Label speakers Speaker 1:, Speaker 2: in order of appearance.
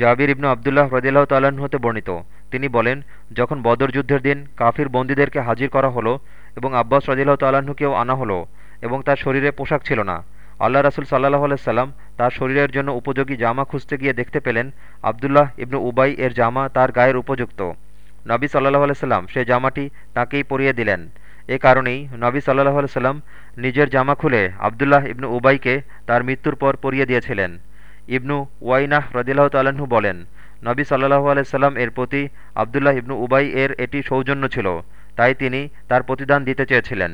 Speaker 1: জাবির ইবনু আবদুল্লাহ রদিল্লাহ তাল্লাহ্ন হতে বর্ণিত। তিনি বলেন, যখন বদর যুদ্ধের দিন কাফির বন্দীদেরকে হাজির করা হলো এবং আব্বাস রদিল্লাহ তাল্লাহ্নকেও আনা হলো এবং তার শরীরে পোশাক ছিল না, আল্লাহ রাসুল সাল্লাহ আলাইসাল্লাম তার শরীরের জন্য উপযোগী জামা খুঁজতে গিয়ে দেখতে পেলেন আবদুল্লাহ ইবনু উবাই এর জামা তার গায়ের উপযুক্ত। নবী সাল্লাহ আলাইসাল্লাম সে জামাটি তাকেই পরিয়ে দিলেন। এ কারণেই নবী সাল্লাহ আলাইসাল্লাম নিজের জামা খুলে আবদুল্লাহ ইবনু উবাইকে তার মৃত্যুর পর পরিয়ে দিয়েছিলেন। ইবনু ওয়াইনাহ রদিল্লাহ তাল্লাহ্ন বলেন, নবী সাল্লাহু আলাইসাল্লাম এর প্রতি আবদুল্লাহ ইবনু উবাই এর এটি সৌজন্য ছিল, তাই তিনি তার প্রতিদান দিতে চেয়েছিলেন।